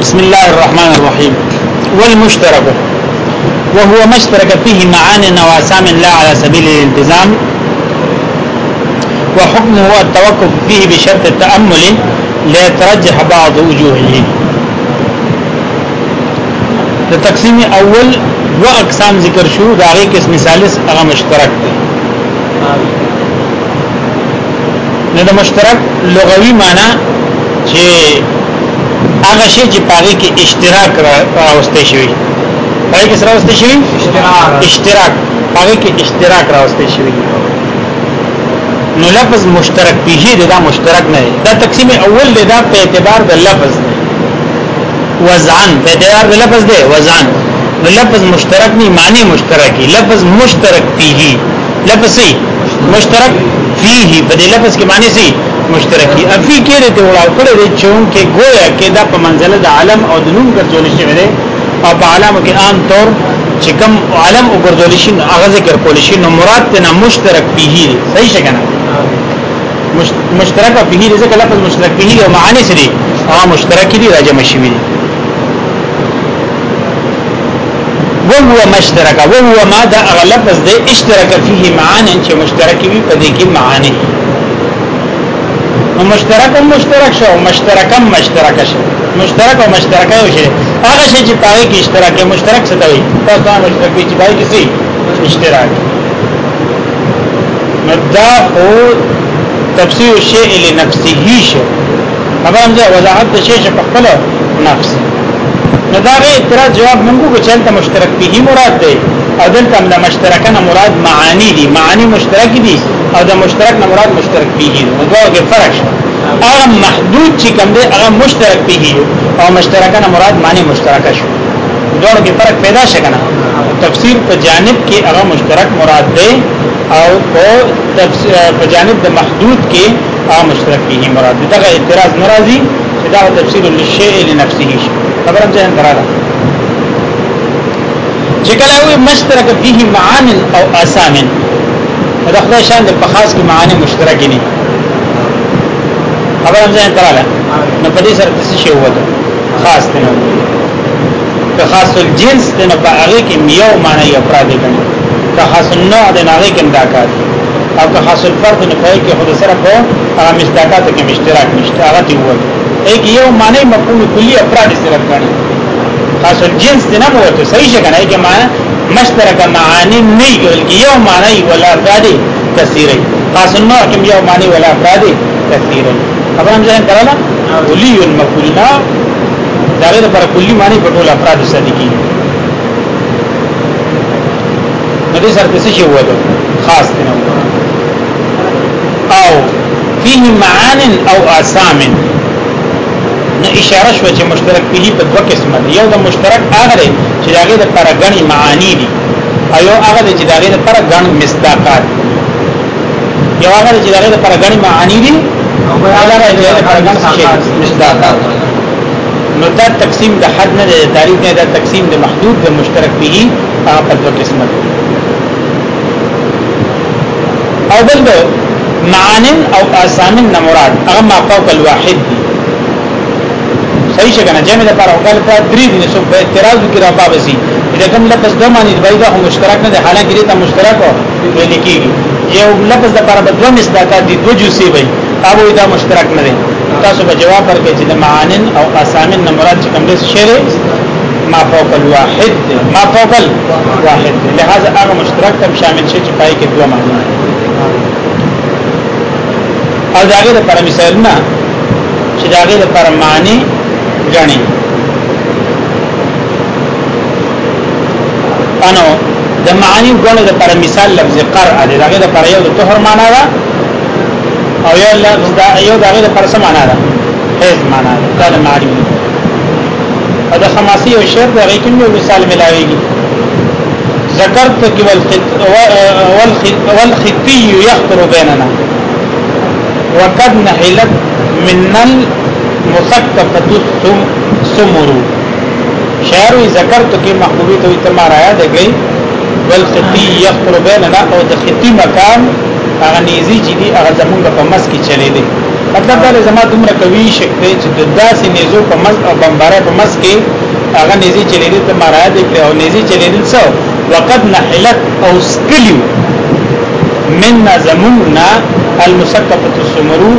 بسم الله الرحمن الرحيم والمشترك وهو ما اشترك فيه معاني نواسام لا على سبيل الالتزام وحكمه التوقف فيه بشرط التأمل ليترجح بعض وجوهه لتقسيم اول و اقسام ذکر شو داغی کس مثالیس ثالث مشترک دی نو مشترک لغوي معنی چه هغه شی چې پاره کې اشتراک راوستي شي پاره کې راوستي شي اشتراک پاره کې اشتراک راوستي شي نو لفظ مشترک پیږي دا مشترک نه دا تقسیم اول دا په اعتبار د لفظ وزن په اعتبار د لفظ دی وزن نو لفظ مشترک نه معنی مشترکی لفظ مشترک پیږي لفظ مشترک فيه په دې لفظ کې معنی سي مشترکی افی کې دې ته وړاو کړی دی چې اونکه گویا کې دا په منزله د عالم او د نوم ګرځول شوی دی او په عالم کې عام طور چې کوم عالم او ګرځول شي هغه ذکر کول شي نو مراد ته مشترک به صحیح څنګه مشترک به دې ځکه لفظ مشترک به او معانی سره هغه مشترک دي راجم شوی دی وهو مشترک وهو ما دا اغلب از دې اشتراک فيه معانی چې مشترک وي په دې کې معانی نو مشترکم مشترک شو مشترکم مشترک شو مشترک او مشترکه یو شی هغه شی چې پاره کې اشتراک مشترک څه دی تاسو هم مشترک چې پاره کې سي اشتراک مبدا او تفسیر الشیء لنفسه شو هغه هم وضاحت د شی په خپل نفس نداره اعتراض جواب موږ کو چې مشترک به مراد دی او دلته د مشترکان مراد معانی دي معانی مشترک دي او د مشترک نه مراد مشترک پیږي دوه کې فرق شته هغه محدود چې کوم دی هغه مشترک پیږي او مشترکان مراد معنی مشترکه شو دوه کې فرق پیدا شي کنه تفسیر په جانب کې هغه مشترک مراد دی او په جانب د محدود کې هغه مشترک پیږي مراد دی دا اعتراض ناراضي دا تفسیر للشیء لنفسه خبرم ځان دراله چې کله وي مشترک فيه معان او اسام دا خدای شان د خاص کې معانی مشترک نه خبر هم ځان تراله نو په دې سره څه شی وته خاص دی نو که خاص الجنس دی نو په هغه کې یو معنی افراد کړي که خاص النوع دی نو هغه کې دا کار او که خاص الفرد نو په کې خود سره په هغه مشترکات کې مشترک نشته هغه دی وته ایک یو معنی مفهوم کلی افراد سره کړي خاص الجنس دی نه وته صحیح څنګه نه کې معنا مشترک معانی نه بلکې یو معنی ولا افراد کثیره خاص نو کوم یو معنی ولا افراد کثیره خبر هم ځین کړل ولی المفعولنا دا غیر پر کلی معنی په ټول افراد صدقي دې سره څه شی وایو خاص دی نو او فيه معان او اسامن نه اشاره شو چې مشترک به په دوه قسمه دی یو د مشترک هغه دی چې داغه د پر غني معانی دي او یو هغه دی چې داغه د پر غن مستاقات یو هغه دی چې داغه د پر غني معانی دي او هغه دی چې د پر غن مستاقات نو دا تقسیم د حد نه د تعریف نه دا تقسیم د محدود د مشترک به هغه په دوه قسمه دی او بل معانن او اسامن نه مراد هغه ما فوق الواحد دي صحیح څنګه نه جمع لپاره او کله درې دي نو په اعتراض کې را بابسي دا کوم لفظ د معنی دی دا مشترک نه دی حالانکه دا مشترک ویل کیږي یو لفظ لپاره د دوه مصداقات دي دوه جوسي وي هغه دا مشترک نه دی تاسو به جواب ورکړئ چې د معانن او اسامن نه مراد کوم دي شعر ما فوق الواحد ما فوق الواحد لہذا هغه مشترک تم شامل شي چې پای کې دوه معنی او داګه لپاره مثالونه چې داګه لپاره معنی جنی انو د معانی ګونه د پر مثال لفظ قرع د هغه د پر یو د طهر معنا ده او یو لفظ دا یو د هغه د پر سم معنا ده هیڅ معنا ده کله معلوم او د خماسي او شعر د هغه کوم مثال ملاويږي ذکرت کی والخطي يخطر بيننا وقد نحلت من المسقطه ثم سمرو شعر ذکرت کې محبوبي ته تمہارا یاد گئی والخطي يخر بيننا او د خطي مکان هغه نيزي چې دي هغه زمونږ په مس کې چلي دي مطلب دا زما دومره قوي شک دی چې د داسې نيزو په مس او بمباره په مس کې هغه نيزي چلي دي تمہارا یاد کړ او نيزي چلي دي څو وقد نحلت او سکلیو من زمونږ المسقطه السمرو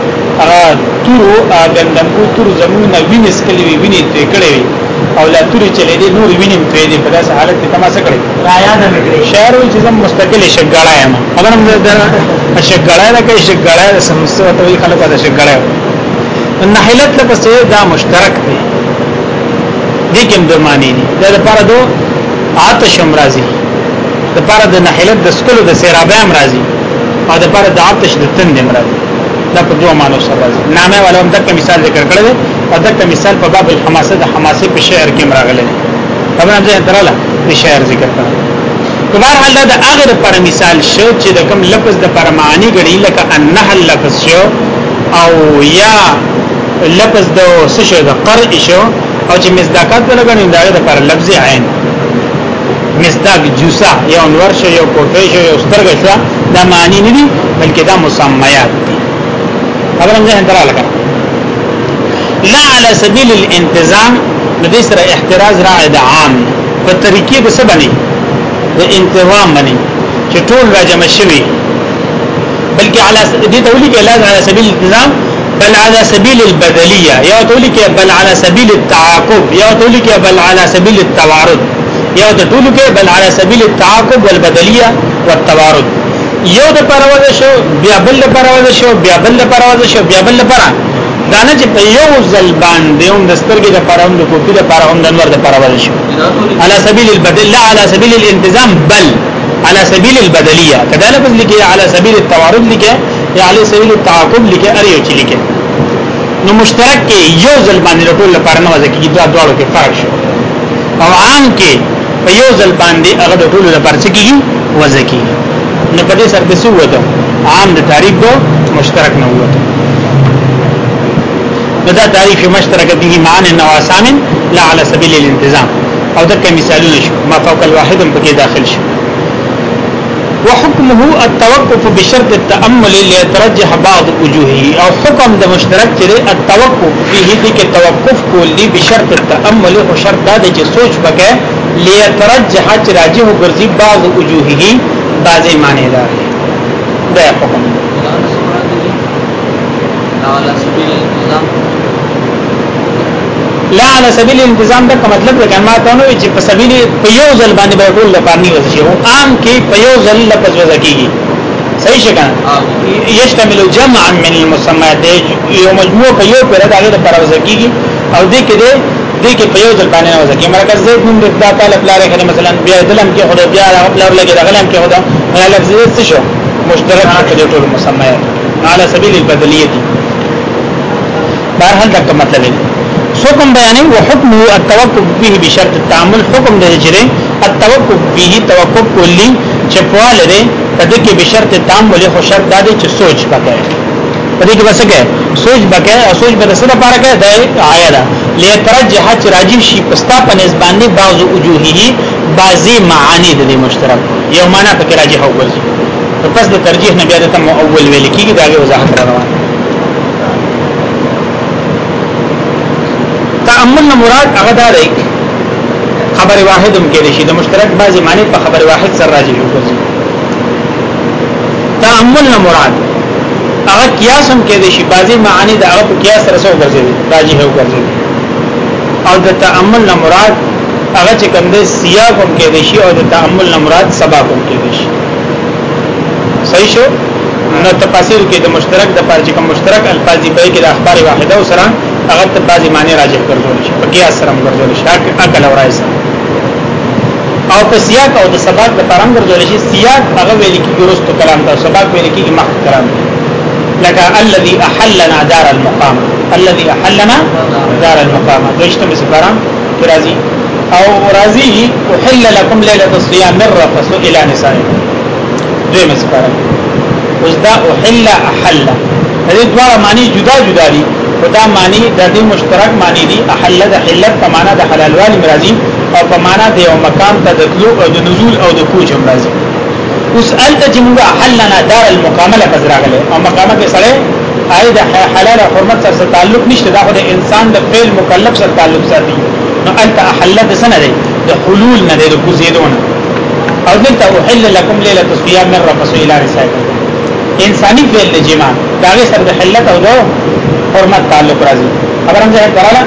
تورو دندنکو تورو زمونه وینې سکلې وی وینې ترې کړې وی او لا توري چلې دي نور وینې ترې دي په داس حالت کې تماسه کړې را یاد مې شهر وی چې زم مستقله شګړا یم خبر هم ده شګړا نه کوي شګړا سمسته ته وی خلکو ده شګړا نحلت لپسې دا مشترک دی دې کوم د معنی دي دا لپاره دو آتش هم راځي لپاره د نحلت د سکلو د سیرابه هم راځي او د لپاره د آتش د تند هم راځي دا په دوه معنی سره راځي نامه ولا هم دغه مثال ذکر کړل او دغه مثال په باب الحماسه د حماسه په شعر کې راغلی دی په معنا ځه دراله په شعر ذکر کړل په هر حال دا هغه پر مثال شو چې د کوم لفظ د پر معنی غړي لکه انه لفظ شو او یا لفظ د سشه د قرئ شو او چې مزداقات په لګنې دا د پر لفظ عین مزداق جوسا یا انور شو یا کوټه شو یا سترګه شو دا معنی نه دي بلکې دا مسمیات دي خبرم ځه انترا لګا لا على سبيل الانتظام د دې احتراز راعي د عام په طریقې به څه بني د انتظام بني چې ټول را جمع شوي بلکې على دې تولي کې لازم على سبيل الانتظام بل على سبيل البدلية یا تولي کې بل على سبيل التعاقب یا تولي کې بل على سبيل التوارد یا تولي کې بل على سبيل التعاقب والبدلية والتوارد یو د پرواز شو بیا بل د پرواز شو بیا بل د پرواز شو بیا بل پر دا نه چې په یو ځل باندې هم د سترګې د پروند کو په د پروند انور د پرواز شو على سبيل البدل لا على سبيل الانتظام بل على سبيل البدليه کداله بس لیکي على سبيل التوارد لیکي یا على سبيل التعاقب لیکي ار یو چې لیکي نو مشترک کې یو ځل باندې ټول لپاره نه وځي کې دا دواړو کې فرق شو او عام کې په یو ځل باندې هغه د ټولو لپاره څه کیږي وځي کیږي نو په دې سر کې څه وته عام د تعریف کو مشترک نه وته دا تعریف مشترک دي معنی نواسان لا على سبيل الانتظام او دغه مثالونه شو ما فوق الواحد پکې داخل شو وحكمه التوقف بشرط التأمل ليترجح بعض وجوهه او حكم د مشترک چې التوقف فيه دي کې توقف کول دي بشرط التأمل او شرط دا چې سوچ وکړي ليترجح چې راجح ګرځي بعض وجوهه بعضی معنی دار دی دا حکم لا علی سبیل الانتظام دا مطلب دا کلمه ته نو چې په سبیل په یو ځل باندې به ټول لپاره نه وځي او عام کې په یو ځل لفظ وځي صحیح شګه یشتمل جمعا من المسميات یو مجموعه په یو پر دا غیر پر وځي او دې کې دې کې په یو ځل باندې نه وځي مرکز زید بن رضا تعالی لاره کې مثلا بیا دلم کې خدای بیا خپل پلار لګي دغلم کې خدای نه لفظ دې څه شو مشترک په ټول مسمایا على سبيل البدليه دي بهر هل دا مطلب دی حکم بیانې او حکم التوقف به بشرط التعامل حکم دې جره التوقف به توقف کلی چې په لاره دې کې بشرط تعامل خو شرط دا دی چې سوچ پکې دې کې وسګه سوچ پکې او سوچ به سره پارکه ده آیا ده لترجح راجب شي پستا په نسبانه بعضو وجوهه بعضی معانی د مشترک یو معنا پکې راجح او ګرځي نو پس د ترجیح نه بیا د تم اول ویل کیږي دا به وضاحت راغلا تامل نه مراد هغه دا دی خبر واحد هم کې شي د مشترک بعضی معنی په خبر واحد سره راجح وګرځي تامل نه مراد هغه قیاس هم کې شي بعضی معانی د هغه په قیاس سره راجح وګرځي او د تامل نه مراد هغه چې کوم د سیاق هم کې دي شي او د تامل نه مراد سبق هم کې دي شي صحیح شو نو تفاصیل کې د مشترک د پارچې کوم مشترک الفاظ په کې د اخبار واحده او سره هغه ته بعضی معنی راجع ګرځول شي په کې اثر هم ګرځول شي عقل او راي سره او په سیاق او د سبق د پرم ګرځول شي سیاق هغه ویل کې درست کلام دا سبق ویل کې مخ کلام لکه الذي احلنا دار المقام الذي احلنا دار المقامه دوشتم سپارا کی راضی او راضی احل لكم ليله الصيام الرفث الى نسائكم دوی مسپارا اوس دا احل احل دې دواړه معنی جدا جدا دي دا معنی د دې مشترک معنی دي احل د حلت په معنا د حلال والی مرضی او په معنا د یو مکان ته د تلو او د نزول او د کوچ مرضی اوس الته چې موږ احلنا دار المقامه لفظ راغله او مقامه کې سره آی د حلال او حرمت سره تعلق نشته دا خو د انسان د فعل مکلف سره تعلق ساتي نو انت احلت سنه دی د حلول نه دی د کوزیدونه او دلته احل لكم ليله الصيام من رفس الى رسائل انسانی فعل د جما داغه سره د حلت او د حرمت تعلق راځي خبر هم ځای کړه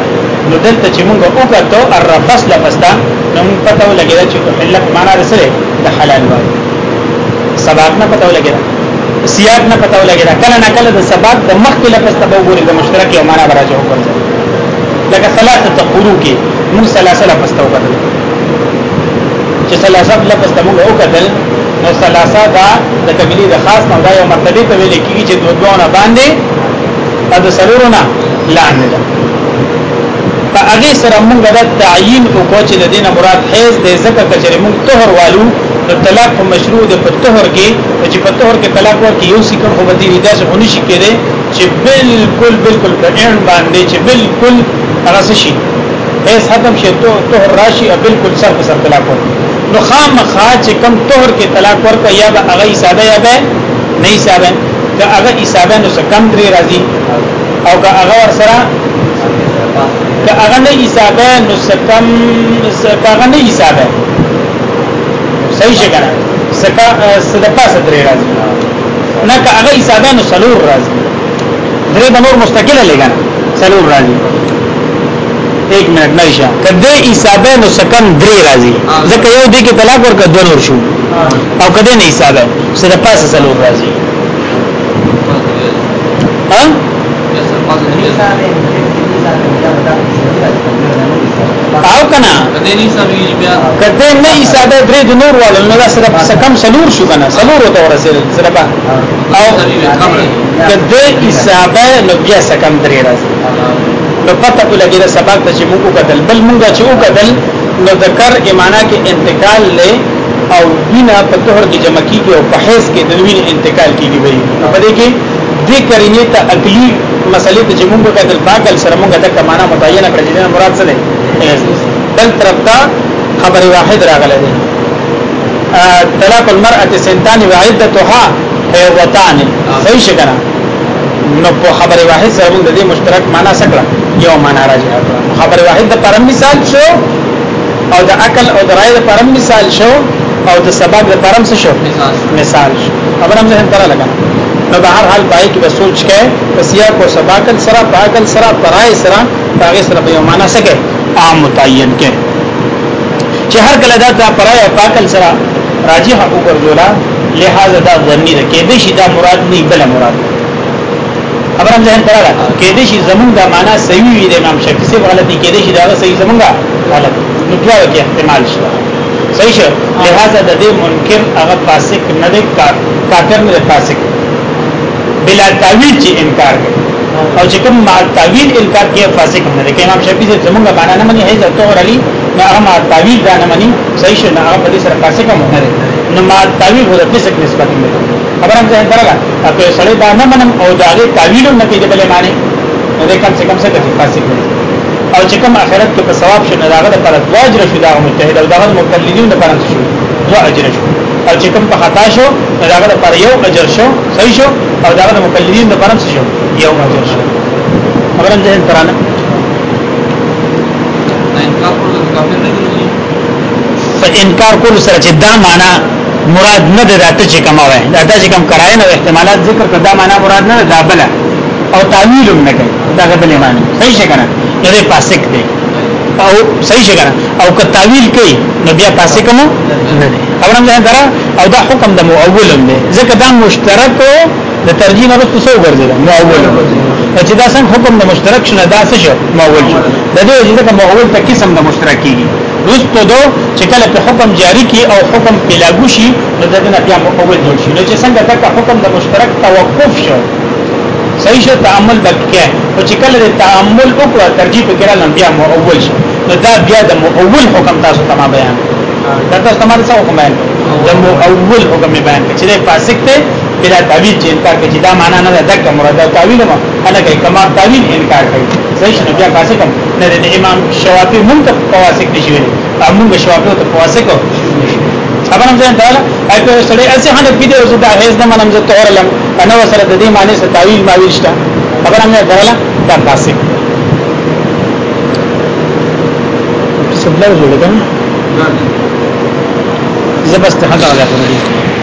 نو دلته چې موږ وکړو الرفس لفظا نو موږ پته ولګیږي چې حلت معنا رسره د حلال وایي سبق نه پته ولګیږي سیاق نه پتا ولګی دا کله نه کله د سبب د مخکې لفظ ته وګوري د مشترک یو معنا راځي وګورځي لکه ثلاثه تقولو کې موږ ثلاثه لفظ ته وګورل چې ثلاثه لفظ ته موږ وګورل نو ثلاثه دا د کملی د خاص نه دا یو مرتبه ته ویل کیږي چې دوه دوه باندې او د سرورونه لاندې ده په هغه سره موږ د تعیین او کوچ د دینه مراد هیڅ د ذکر کچره موږ طهر والو نو طلاق په مشروع د په طهر کې چې په طهر کې طلاق ورکې یو سکم خو باندې ودا څه هونی شي کېده چې بالکل بالکل په عین باندې چې بالکل هغه شي هیڅ ختم شي ته طهر راشي او بالکل سر په سر طلاق ورکې نو خامخا چې کم طهر کې طلاق ورکې یا به هغه ساده یا به نه ساده دا هغه ساده نو کم درې راځي او که هغه سره که هغه نه حسابه نو سکم هغه نه حسابه صحیح شي کنه سکا صدقه ستري راځي نه که هغه ساده نو سلور راځي درې به نور مستقله لګا سلور راځي 1 منټ نه شه کده حسابه نو سکم درې راځي ځکه یو دی کې طلاق ورکړ دوه نور شو او کده نه حسابه صدقه سلور راځي ها او کنا کته نه حسابه درې د نور والو نو دا صرف سکم سلور شو کنا سلور ته ورسېل صرف او کته حسابه نو بیا سکم درې راځي نو پته په لګیدا سبق ته چې موږ کتل بل موږ چې وکتل نو ذکر ایمانا کې انتقال له او بنا په طهر کې جمع کیږي او په حیث کې د وین انتقال کیږي وي په دې کې د کرینې ته عقلی مسلې ته چې موږ کتل باقل سره موږ د معنا متعینه کړی دا مراد څه دی العلم بل طرف ته خبر واحد راغله دي طلاق المرأة سنتان وعدتها حيوتان صحیح شکنه نو په خبر واحد سره موږ د دې مشترک معنا سکړه یو معنا راځي خبر واحد د پرم مثال شو او د عقل او د رائے د پرم مثال شو او د سبب د پرم څه شو مثال شو خبر هم ذهن ترا لگا نو به هر حال پای کې به سوچ کې پسیا کو سباکل سره پاکل سره پرای سره هغه سره یو معنا سکه عام متعین کې چې هر کله دا تا پرای او پاکل سره راجح او ګرځولا لہذا دا ظنی ده کې دې شي دا مراد نه بل مراد خبرم ځین پراله کې دې شي زمونږ دا معنا صحیح وي د امام شافعي سره غلطي کې دې شي دا صحیح زمونږه غلط نو بیا کې احتمال شته صحیح شه لہذا د دې منکر هغه فاسق نه دی کافر نه فاسق بلا تعویل چې انکار کوي او چې کوم مع تعویل انکار کې فاسق نه لکه امام شافعي چې زمونږه معنا نه مني هي ځکه اور علي نه هغه مع تعویل دا نه مني صحیح شنه هغه په دې سره فاسق هم نه نو مع تعویل هو د فسق نسبت نه خبر هم ځان درغه اته سړی دا نه منم او دا غي تعویل نه کوي بلې معنی نو کم څه کم څه کوي فاسق نه او چې کوم اخرت کې په ثواب شنه داغه د پر واجر شو دا مجتهد او داغه مقلدین نه پرم شو دو اجر شو او چې کوم په خطا شو داغه د پر یو اجر شو صحیح شو او داغه مقلدین نه پرم شو یو حاضر شو خبرم ذهن ترانه فانکار کول سره چې دا معنا مراد نه ده راته چې کوم وای دا چې کوم کرای نه احتمالات ذکر کړه دا معنا مراد نه ده بل او تعویل نه کوي دا غبل ایمان صحیح څنګه نه یې پاسک دی او صحیح څنګه او که تعویل کوي نو بیا پاسک مو نه دی خبرم ذهن ترانه او دا حکم د مؤولم دی ځکه دا مشترک د ترجیح نه رسو ګرځي نو اول چې دا څنګه حکم د مشترک شنه دا څه شو ماول شو د دې وجې دا ماول ته قسم د مشترکیږي رستو دو چې کله په حکم جاری کی او حکم په لاګو شي نو دا نه بیا ماول جوړ شي نو چې څنګه دا حکم د مشترک توقف شو صحیح شو تعامل بکیا او چې کله د تعامل وکړه ترجیح وکړه نو بیا ماول شي نو دا بیا د ماول حکم تاسو ته بیان دا تاسو ته حکم بیان د ماول حکم بیان چې فاسق ته بلا تعویل چې انکار کوي دا معنا نه ده دغه مراد او تعویل ما انا کوي کما تعویل انکار کوي صحیح شنو بیا فاسق نه ده امام شوافی هم ته فاسق نشي ویل امون شوافی ته فاسق خبر هم ځان تعالی اې په سړی اسی هنه پیډه او زدا هیڅ نه منم زه تور لم انا وسره د دې معنی څخه تعویل ما ویشته خبر هم نه ده دا فاسق سبلا وزول کنه زبست حق علیه